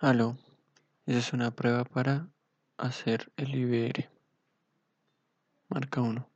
Aló, esa es una prueba para hacer el IBR. Marca uno.